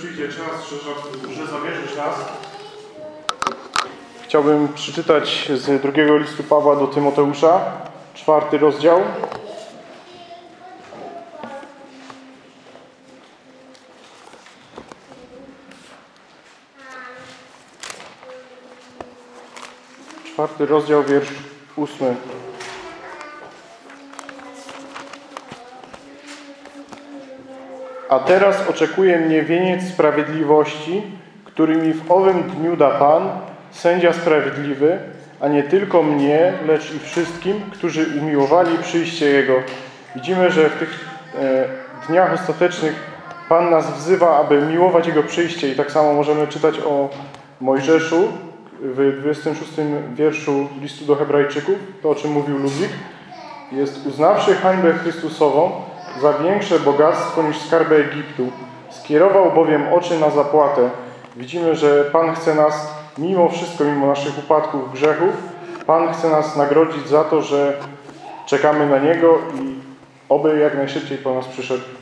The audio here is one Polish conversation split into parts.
przyjdzie czas, że, że zawierzysz nas, chciałbym przeczytać z drugiego listu Pawła do Tymoteusza, czwarty rozdział. Czwarty rozdział, wiersz ósmy. A teraz oczekuje mnie wieniec sprawiedliwości, który mi w owym dniu da Pan, sędzia sprawiedliwy, a nie tylko mnie, lecz i wszystkim, którzy umiłowali przyjście Jego. Widzimy, że w tych e, dniach ostatecznych Pan nas wzywa, aby miłować Jego przyjście i tak samo możemy czytać o Mojżeszu w 26 wierszu listu do hebrajczyków, to o czym mówił Ludwik. Jest uznawszy hańbę Chrystusową za większe bogactwo niż skarby Egiptu. Skierował bowiem oczy na zapłatę. Widzimy, że Pan chce nas mimo wszystko, mimo naszych upadków, grzechów, Pan chce nas nagrodzić za to, że czekamy na Niego i oby jak najszybciej po nas przyszedł.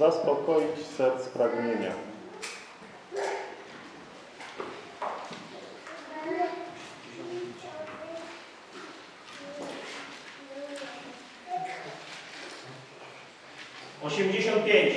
Zaspokoić serc pragnienia. Osiemdziesiąt pięć.